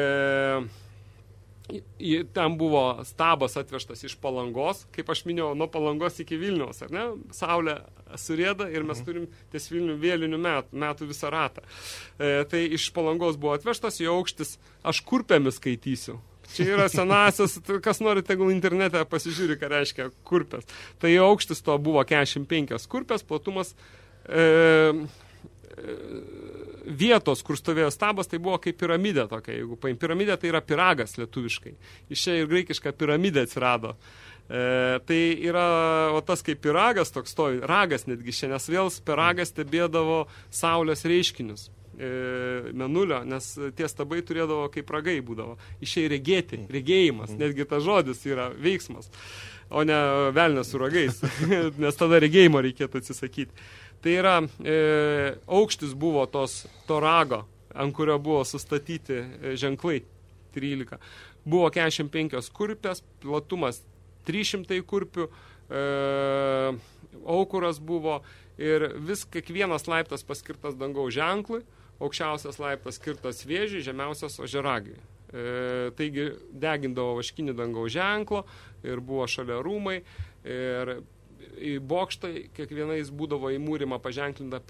ten buvo stabas atvežtas iš palangos, kaip aš minėjau, nuo palangos iki Vilniaus, ar ne? Saulė surėda ir mes mhm. turim ties Vilnių vėlinių metų, metų visą ratą. E, tai iš palangos buvo atvežtas, jo aukštis, aš kurpėmis skaitysiu. Čia yra senasis, kas nori, tegul internete pasižiūri, ką reiškia kurpės. Tai jo aukštis to buvo 45 kurpės, platumas e, e, vietos, kur stovėjo stabas, tai buvo kaip piramidė tokia. Jeigu paim piramidė, tai yra piragas lietuviškai. Iš čia ir graikiška piramidė atsirado. E, tai yra o tas kaip piragas toks stovi, ragas netgi šiandien, nes vėl ragą stebėdavo saulės reiškinius e, menulio, nes tie stabai turėdavo kaip ragai būdavo. Išėjai regėti, regėjimas, netgi tas žodis yra veiksmas, o ne velnės su ragais, nes tada regėjimo reikėtų atsisakyti. Tai yra, e, aukštis buvo tos, to rago, ant kurio buvo sustatyti e, ženklai 13. Buvo 45 kurpės, platumas 300 kurpių, e, aukuras buvo ir vis kiekvienas laiptas paskirtas dangaus ženklui, aukščiausias laiptas skirtas vėžiui, žemiausias ožeragiui. E, taigi degindavo vaškinį dangaus ženklo ir buvo šalia rūmai ir į bokštą kiekvienais būdavo įmūrima paženklinta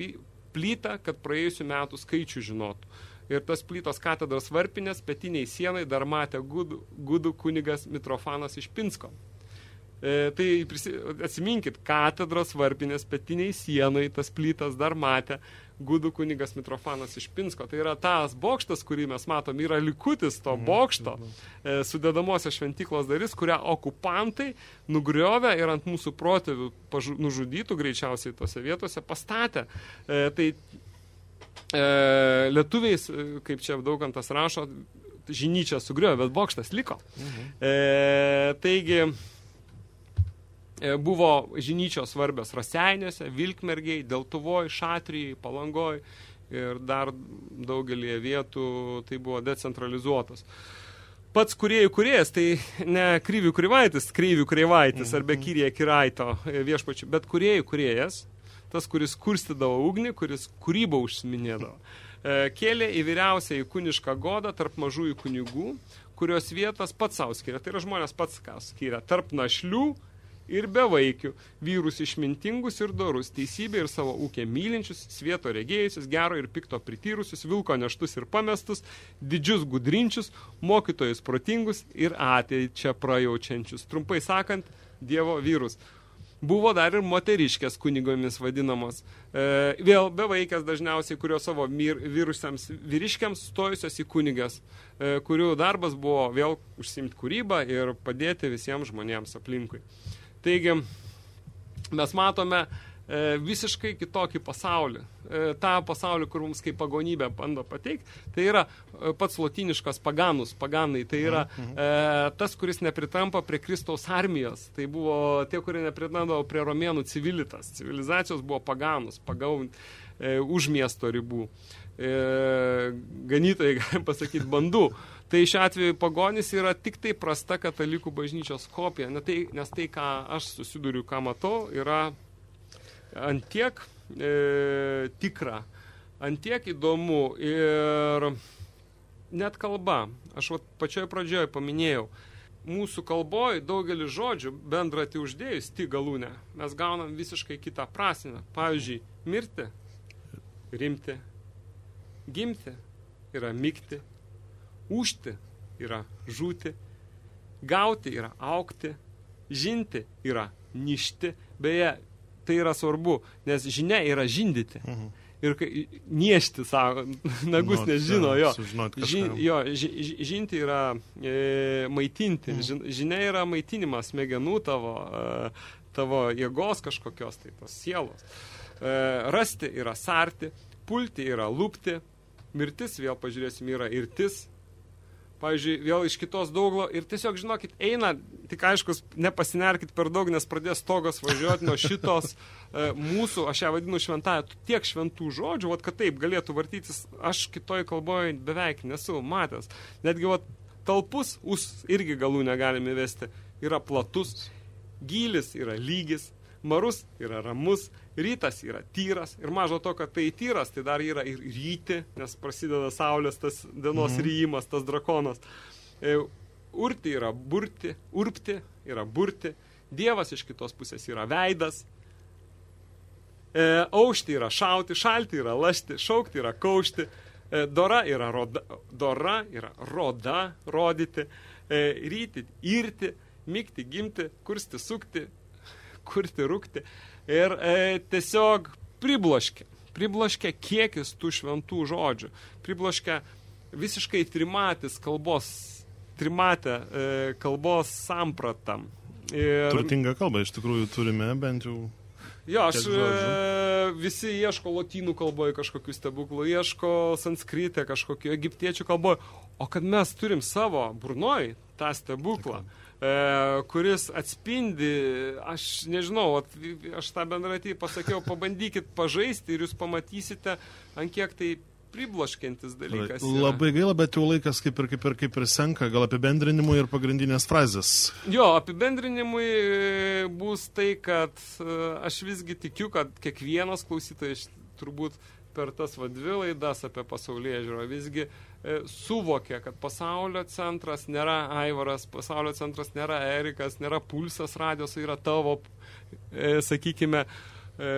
plyta, kad praėjusių metų skaičių žinotų. Ir tas plytos katedros varpinės petiniai sienai dar matė gudų, gudų kunigas Mitrofanas iš Pinsko. E, tai prisi, atsiminkit, katedros varpinės petiniai sienai tas plytas dar matė gudų kunigas Mitrofanas iš Pinsko. Tai yra tas bokštas, kurį mes matom, yra likutis to mhm, bokšto mhm. e, sudedamosios šventyklos dalis, kurią okupantai nugriovė ir ant mūsų protėvių pažu, nužudytų greičiausiai tose vietose pastatė. E, tai e, lietuviais, e, kaip čia daugantas rašo, žinyčia sugriovė, bet bokštas liko. Mhm. E, taigi, buvo žinyčios svarbios Raseiniuose, Vilkmergiai, Deltuvoj, Šatrijai, Palangoj ir dar daugelį vietų tai buvo decentralizuotas. Pats kuriejų kuriejas, tai ne Kryvių Kryvaitis, Kryvių Kryvaitis arba mhm. Kyrija Kiraito e, viešpačių, bet kuriejų kuriejas, tas, kuris kurstydavo ugnį, kuris kūrybą užsiminėdavo, e, kėlė į vyriausią į kunišką godą tarp mažųjų kunigų, kurios vietas pats savo skiria. Tai yra žmonės pats ką skiria. Tarp našlių ir bevaikių, vyrus išmintingus ir dorus, teisybę ir savo ūkį mylinčius, svieto regėjusius, gero ir pikto prityrusius, vilko neštus ir pamestus, didžius gudrinčius, mokytojus protingus ir ateičią prajaučiančius. Trumpai sakant, Dievo vyrus. Buvo dar ir moteriškės kunigomis vadinamos. E, vėl bevaikės dažniausiai, kurio savo mir, virusiams vyriškiams stojusios į kunigas, e, kurių darbas buvo vėl užsimti kūrybą ir padėti visiems žmonėms aplinkui. Taigi, mes matome e, visiškai kitokį pasaulį. E, tą pasaulį, kur mums kaip pagonybė bando pateikti, tai yra e, pats lotiniškas paganus, paganai. Tai yra e, tas, kuris nepritampa prie Kristaus armijos. Tai buvo tie, kurie nepritampa prie romėnų civilitas. Civilizacijos buvo paganus, pagau e, už miesto ribų. E, ganytojai, galim pasakyti, bandų. Tai šiuo atveju pagonis yra tik tai prasta katalikų bažnyčios kopija, ne tai, nes tai, ką aš susiduriu, ką matau, yra antiek e, tikra, antiek įdomu ir net kalba. Aš vat, pačioje pradžioje paminėjau, mūsų kalboje daugelį žodžių bendratį uždėjus tik galūnę, mes gaunam visiškai kitą prasmę. Pavyzdžiui, mirti, rimti, gimti yra mygti, Užti yra žūti, gauti yra aukti, žinti yra ništi. Beje, tai yra svarbu, nes žinia yra žindyti. Mhm. Ir kai, niešti, sako, nagus Nu, nežino, jo. Žin, jo, ži- žinti yra e, maitinti. Mhm. Žin, žinia yra maitinimas smegenų tavo, e, tavo jėgos kažkokios, tai tos sielos. E, rasti yra sarti, pulti yra lūpti, mirtis, vėl pažiūrėsim, yra irtis, pavyzdžiui, vėl iš kitos dauglo ir tiesiog, žinokit, eina, tik aiškus, nepasinerkit per daug, nes pradės stogas važiuoti nuo šitos e, mūsų, aš ją vadinu šventąją, tiek šventų žodžių, vat, kad taip galėtų vartytis, aš kitoj kalboje beveik nesu matęs. Netgi vat, talpus, us irgi galų negalime vesti, yra platus, gylis yra lygis, marus yra ramus, rytas yra tyras. Ir mažo to, kad tai tyras, tai dar yra ir ryti, nes prasideda saulės tas dienos mhm. ryjimas, tas drakonas. E, urti yra burti, urpti yra burti, dievas iš kitos pusės yra veidas, e, aušti yra šauti, šalti yra lasti, šaukti yra kaušti, e, dora yra roda, dora yra roda, rodyti, e, ryti, irti, mygti, gimti, kursti, sukti, kurti, rūkti. Ir e, tiesiog pribloškia. Pribloškia kiekis tų šventų žodžių. Pribloškia visiškai trimatis kalbos, trimatę e, kalbos sampratam. Ir, Turtingą kalbą iš tikrųjų turime, bent jau. Jo, aš e, visi ieško lotynų kalboje kažkokių stebuklų, ieško sanskritę kažkokių egiptiečių kalboje, o kad mes turim savo burnoj tą stebuklą, e, kuris atspindi, aš nežinau, at, aš tą bendratį pasakiau, pabandykit pažaisti ir jūs pamatysite, ant kiek tai pribloškiantis dalykas. yra. Labai gaila, bet jau laikas kaip ir, kaip ir, kaip ir senka, gal apibendrinimui ir pagrindinės frazės. Jo, apibendrinimui e, bus tai, kad e, aš visgi tikiu, kad kiekvienas klausytojas turbūt per tas va dvi laidas apie pasaulyje žiūro visgi e, suvokė, kad pasaulio centras nėra Aivaras, pasaulio centras nėra Erikas, nėra Pulsas radijos, yra tavo, e, sakykime, e,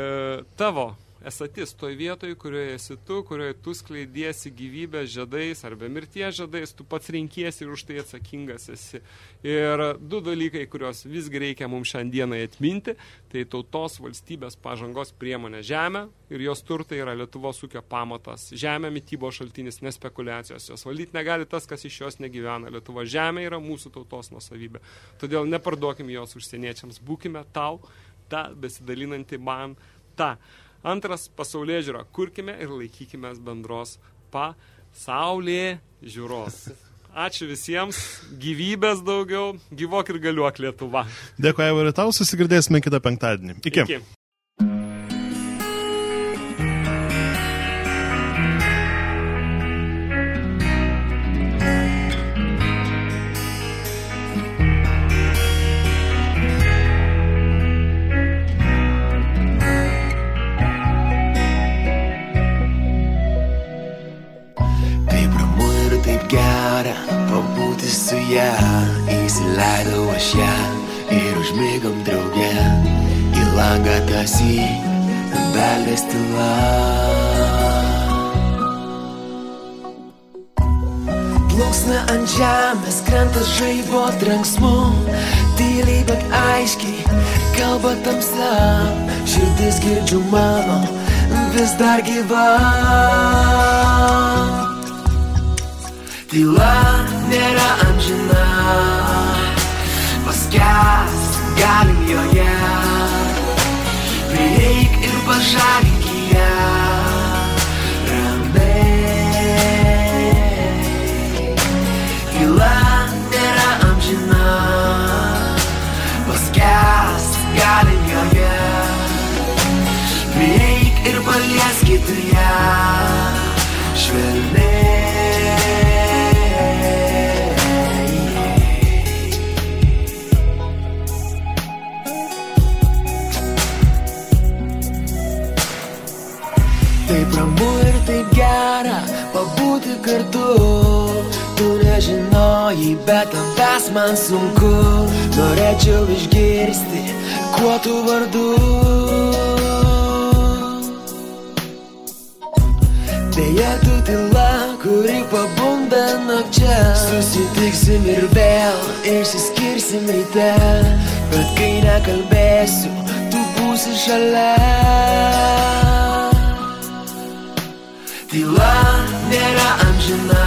tavo esatis toj vietoj, kurioje esi tu, kurioje tu skleidiesi gyvybės žadais arba mirties žadais, tu pats renkiesi ir už tai atsakingas esi. Ir du dalykai, kuriuos visgi reikia mums šiandienai atminti, tai tautos valstybės pažangos priemonė žemė ir jos turtai yra Lietuvos ūkio pamatas. Žemė mytybo šaltinis, nespekulacijos. Jos valdyti negali tas, kas iš jos negyvena. Lietuva žemė yra mūsų tautos nusavybė. Todėl neparduokim jos užsieniečiams. Būkime tau, tą besidalinantį man, tą. Antras pasaulyje žiūra, kurkime ir laikykime bendros pasaulė žiūros. Ačiū visiems, gyvybės daugiau, gyvok ir galiuok Lietuva. Dėkui, Aivarai, tau susigirdėsime kitą penktadienį. Iki. Iki. Ją, įsileidau aš ją ir užmigom drauge. langą tasy, beldės tyla. Plauksna ant žemės, krenta žaibo trenksmu, tyliai bet aiškiai, kalba tamsa, širdis girdžiu mano, vis dar gyva. Tyla nėra amžina, paskęs galim joje, prieik ir pažadink ją. Ramiai. Tyla nėra amžina, paskęs galim joje, prieik ir palieskit ją. Švelniai. Pabūti kartu. Tu nežinojai, bet tavęs man sunku. Norėčiau išgirsti, kuo tu vardu. Deja, tu tyla, kuri pabunda nakčia. Susitiksim ir vėl išsiskirsim ryte. Bet kai nekalbėsiu, tu būsi šalia. Tyla nėra amžina,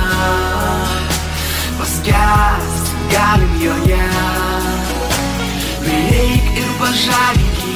paskęs galim joje, prieik ir pažadink